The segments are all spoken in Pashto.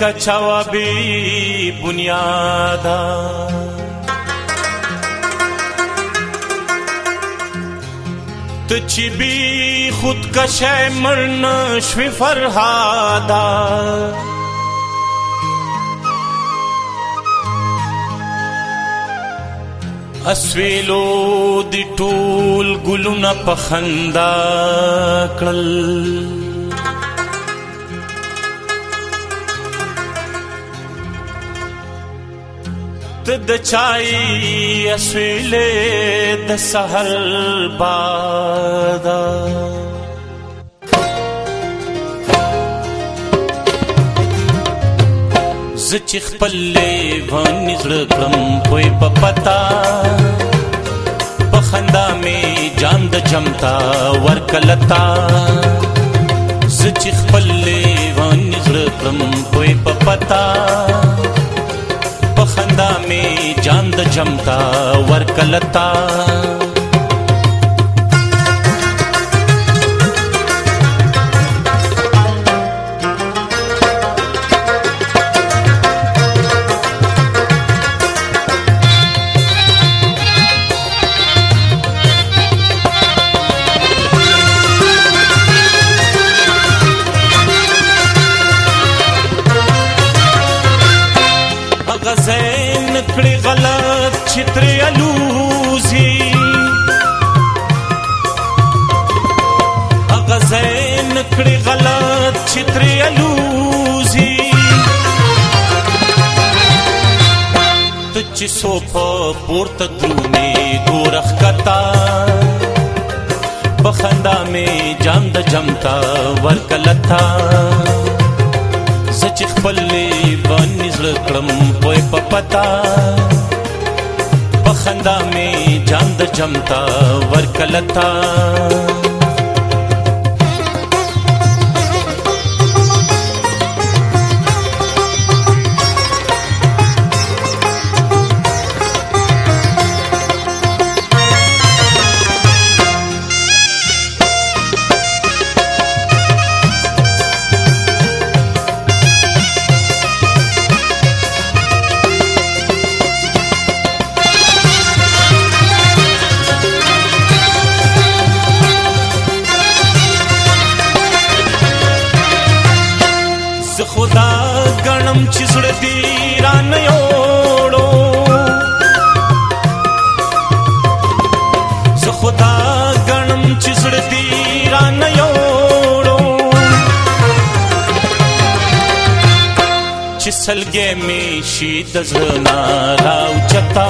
کچھوا بی بنیادا تچی بی خود کشے مرن شوی فرہادا اسویلو دی ټول ګلونه په خندا کړل د چای اسویلې د سحر بادا ز چې خپل لې ونی زړه کړم کوئی پپتا په خندا می جام د چمتا ور کلتا ز چې خپل لې ونی زړه کړم کوئی پپتا जांद जमता वरकलता چې ترې الوزي هغه ځای نه کړي غلط چې ترې الوزي ته چې څو په پورته درونې ګوره ښکته په خندا مې جام د جمته ورکلته سچ خپل باندې زړه کړم پوي په پتا संधा में चांद जमता वर्कलता دی ران یوړو زه خدا غنم چې زړه دی ران یوړو چې سلګې می شي د زړه راو چتا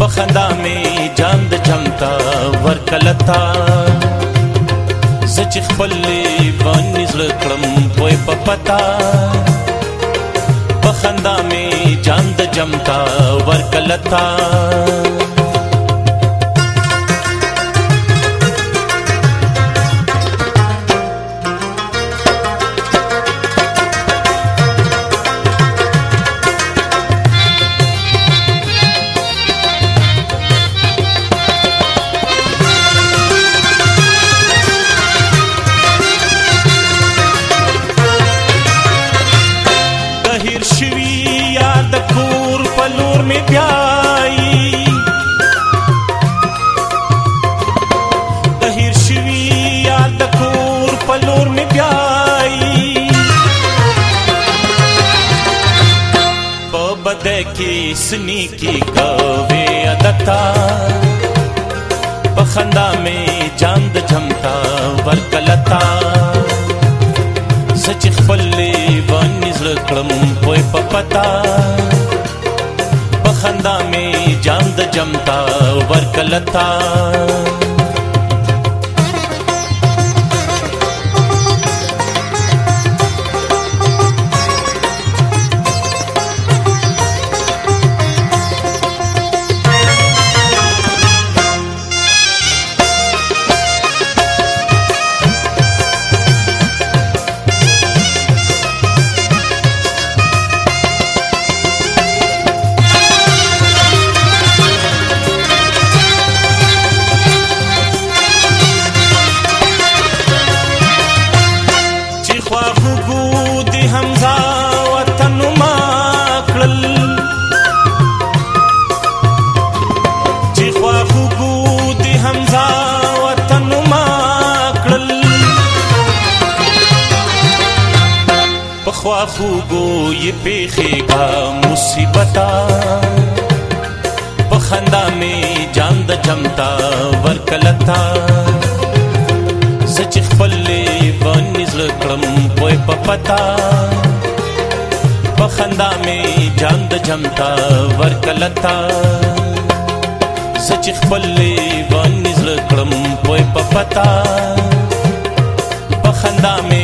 بخندا می جان د چمتا ورکلتا چې خپل باندې زړه کړم پوي په پتا खंदा में चंद जमता वर्कलता में ध्याई دهیر شوی یار د کور په لور می بیاي په بد کې سني کې کاوي ادتا په خندا می جاند چمتا ورکلتا سچ خپل باندې زړه کړم په پتا खंदा में जांद जमता वर्कलता حمزه وطن ما کړل پخوا خوګو یې پیخې کا مصیبتا په خندا می جان د چمتا ورکلتا سچ خپل باندې زړه کړم پوي پپتا په خندا می جان د چمتا ورکلتا سچ خپل باندې زړه کړم په پتا په خندا مې